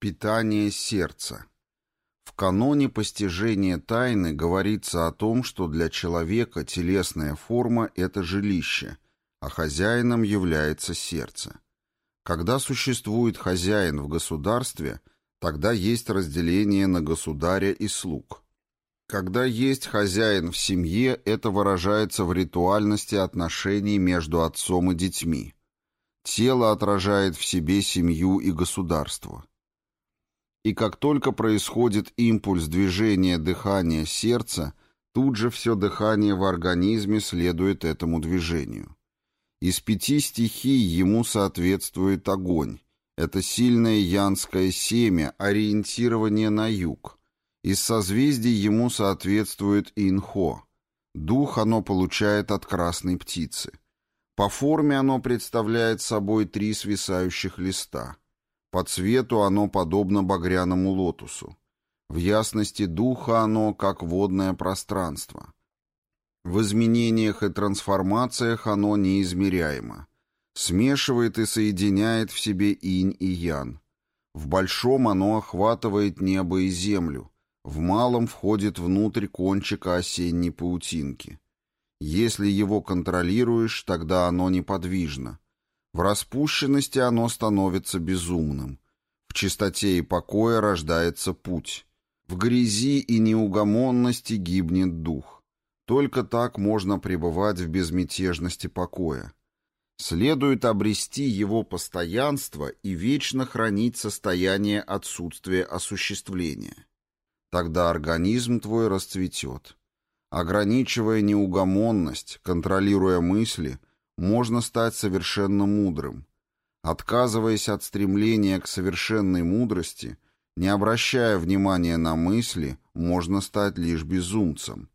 Питание сердца. В каноне постижения тайны говорится о том, что для человека телесная форма – это жилище, а хозяином является сердце. Когда существует хозяин в государстве, тогда есть разделение на государя и слуг. Когда есть хозяин в семье, это выражается в ритуальности отношений между отцом и детьми. Тело отражает в себе семью и государство и как только происходит импульс движения дыхания сердца, тут же все дыхание в организме следует этому движению. Из пяти стихий ему соответствует огонь. Это сильное янское семя, ориентирование на юг. Из созвездий ему соответствует инхо. Дух оно получает от красной птицы. По форме оно представляет собой три свисающих листа – по цвету оно подобно багряному лотосу. В ясности духа оно, как водное пространство. В изменениях и трансформациях оно неизмеряемо. Смешивает и соединяет в себе инь и ян. В большом оно охватывает небо и землю. В малом входит внутрь кончика осенней паутинки. Если его контролируешь, тогда оно неподвижно. В распущенности оно становится безумным. В чистоте и покое рождается путь. В грязи и неугомонности гибнет дух. Только так можно пребывать в безмятежности покоя. Следует обрести его постоянство и вечно хранить состояние отсутствия осуществления. Тогда организм твой расцветет. Ограничивая неугомонность, контролируя мысли – можно стать совершенно мудрым. Отказываясь от стремления к совершенной мудрости, не обращая внимания на мысли, можно стать лишь безумцем.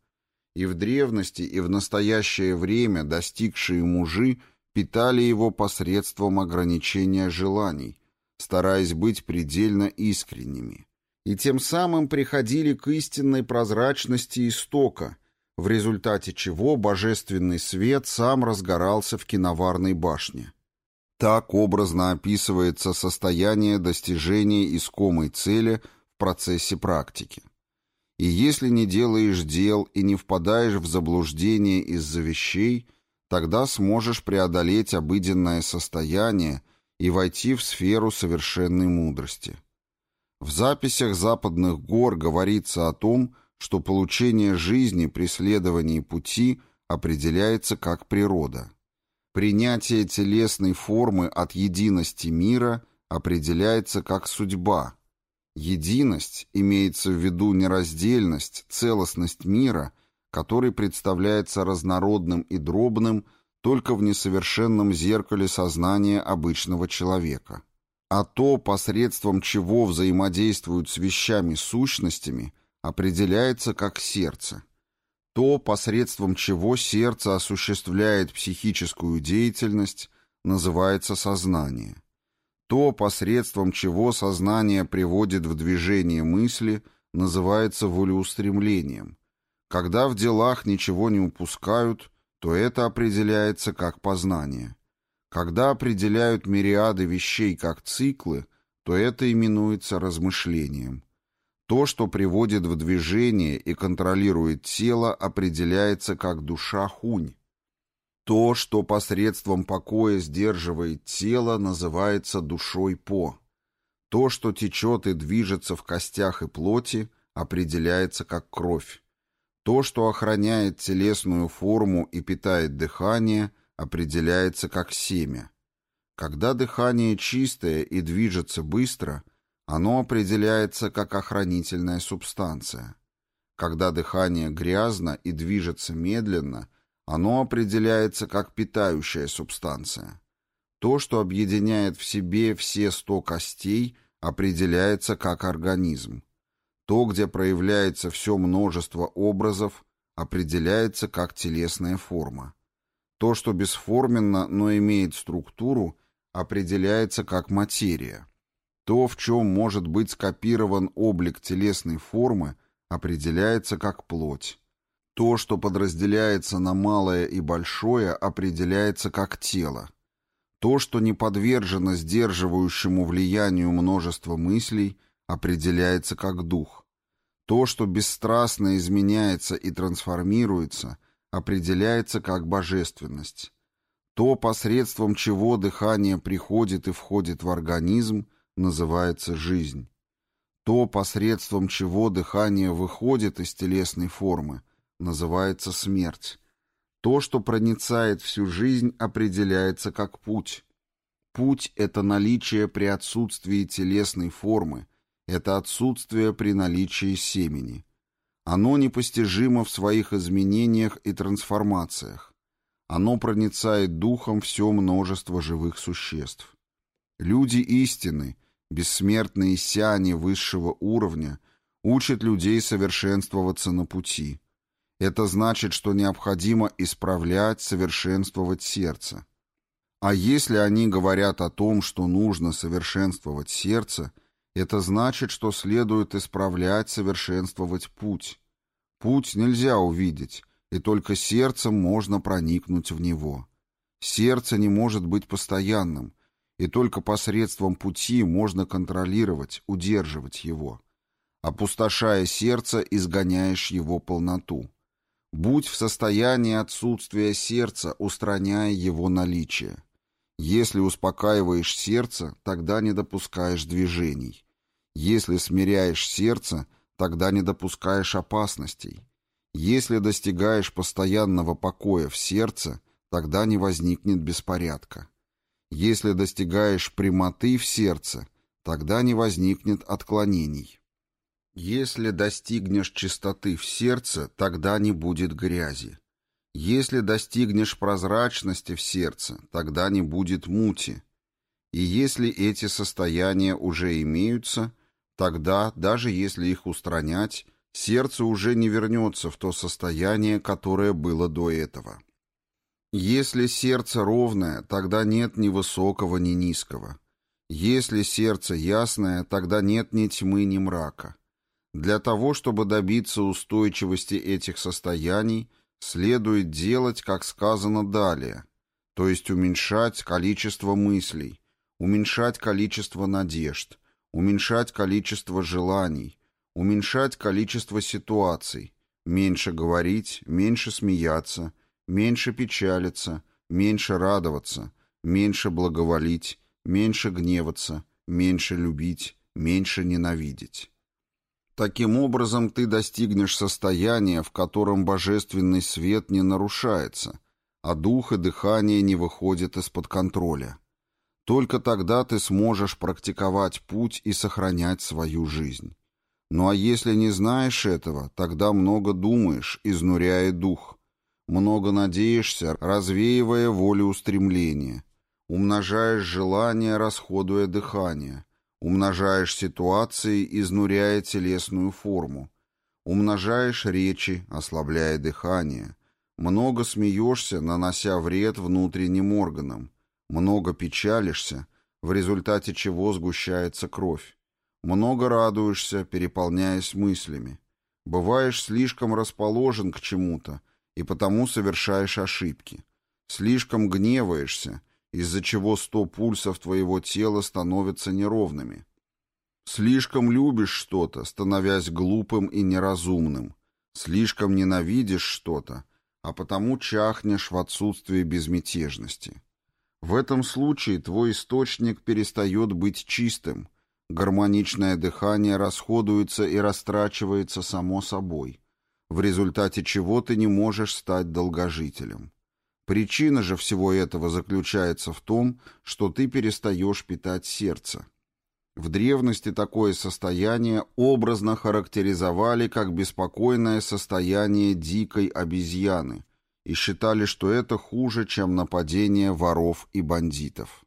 И в древности, и в настоящее время достигшие мужи питали его посредством ограничения желаний, стараясь быть предельно искренними. И тем самым приходили к истинной прозрачности истока – в результате чего божественный свет сам разгорался в киноварной башне. Так образно описывается состояние достижения искомой цели в процессе практики. И если не делаешь дел и не впадаешь в заблуждение из-за вещей, тогда сможешь преодолеть обыденное состояние и войти в сферу совершенной мудрости. В записях западных гор говорится о том, что получение жизни при следовании пути определяется как природа. Принятие телесной формы от единости мира определяется как судьба. Единость имеется в виду нераздельность, целостность мира, который представляется разнородным и дробным только в несовершенном зеркале сознания обычного человека. А то, посредством чего взаимодействуют с вещами-сущностями – определяется как сердце. То, посредством чего сердце осуществляет психическую деятельность, называется сознание. То, посредством чего сознание приводит в движение мысли, называется волеустремлением. Когда в делах ничего не упускают, то это определяется как познание. Когда определяют мириады вещей как циклы, то это именуется размышлением. То, что приводит в движение и контролирует тело, определяется как душа хунь. То, что посредством покоя сдерживает тело, называется душой по. То, что течет и движется в костях и плоти, определяется как кровь. То, что охраняет телесную форму и питает дыхание, определяется как семя. Когда дыхание чистое и движется быстро – оно определяется как охранительная субстанция. Когда дыхание грязно и движется медленно, оно определяется как питающая субстанция. То, что объединяет в себе все сто костей, определяется как организм. То, где проявляется все множество образов, определяется как телесная форма. То, что бесформенно, но имеет структуру, определяется как материя. То, в чем может быть скопирован облик телесной формы, определяется как плоть. То, что подразделяется на малое и большое, определяется как тело. То, что не подвержено сдерживающему влиянию множества мыслей, определяется как дух. То, что бесстрастно изменяется и трансформируется, определяется как божественность. То, посредством чего дыхание приходит и входит в организм, называется жизнь. То, посредством чего дыхание выходит из телесной формы, называется смерть. То, что проницает всю жизнь, определяется как путь. Путь — это наличие при отсутствии телесной формы, это отсутствие при наличии семени. Оно непостижимо в своих изменениях и трансформациях. Оно проницает духом все множество живых существ. Люди истины, бессмертные сяне высшего уровня, учат людей совершенствоваться на пути. Это значит, что необходимо исправлять, совершенствовать сердце. А если они говорят о том, что нужно совершенствовать сердце, это значит, что следует исправлять, совершенствовать путь. Путь нельзя увидеть, и только сердцем можно проникнуть в него. Сердце не может быть постоянным, и только посредством пути можно контролировать, удерживать его. Опустошая сердце, изгоняешь его полноту. Будь в состоянии отсутствия сердца, устраняя его наличие. Если успокаиваешь сердце, тогда не допускаешь движений. Если смиряешь сердце, тогда не допускаешь опасностей. Если достигаешь постоянного покоя в сердце, тогда не возникнет беспорядка. Если достигаешь прямоты в сердце, тогда не возникнет отклонений. Если достигнешь чистоты в сердце, тогда не будет грязи. Если достигнешь прозрачности в сердце, тогда не будет мути. И если эти состояния уже имеются, тогда, даже если их устранять, сердце уже не вернется в то состояние, которое было до этого. Если сердце ровное, тогда нет ни высокого, ни низкого. Если сердце ясное, тогда нет ни тьмы, ни мрака. Для того, чтобы добиться устойчивости этих состояний, следует делать, как сказано далее, то есть уменьшать количество мыслей, уменьшать количество надежд, уменьшать количество желаний, Уменьшать количество ситуаций. Меньше говорить, меньше смеяться, меньше печалиться, меньше радоваться, меньше благоволить, меньше гневаться, меньше любить, меньше ненавидеть. Таким образом, ты достигнешь состояния, в котором божественный свет не нарушается, а дух и дыхание не выходят из-под контроля. Только тогда ты сможешь практиковать путь и сохранять свою жизнь. Ну а если не знаешь этого, тогда много думаешь, изнуряя дух. Много надеешься, развеивая волю устремления. Умножаешь желания, расходуя дыхание. Умножаешь ситуации, изнуряя телесную форму. Умножаешь речи, ослабляя дыхание. Много смеешься, нанося вред внутренним органам. Много печалишься, в результате чего сгущается кровь. Много радуешься, переполняясь мыслями. Бываешь слишком расположен к чему-то, и потому совершаешь ошибки. Слишком гневаешься, из-за чего сто пульсов твоего тела становятся неровными. Слишком любишь что-то, становясь глупым и неразумным. Слишком ненавидишь что-то, а потому чахнешь в отсутствии безмятежности. В этом случае твой источник перестает быть чистым, Гармоничное дыхание расходуется и растрачивается само собой, в результате чего ты не можешь стать долгожителем. Причина же всего этого заключается в том, что ты перестаешь питать сердце. В древности такое состояние образно характеризовали как беспокойное состояние дикой обезьяны и считали, что это хуже, чем нападение воров и бандитов.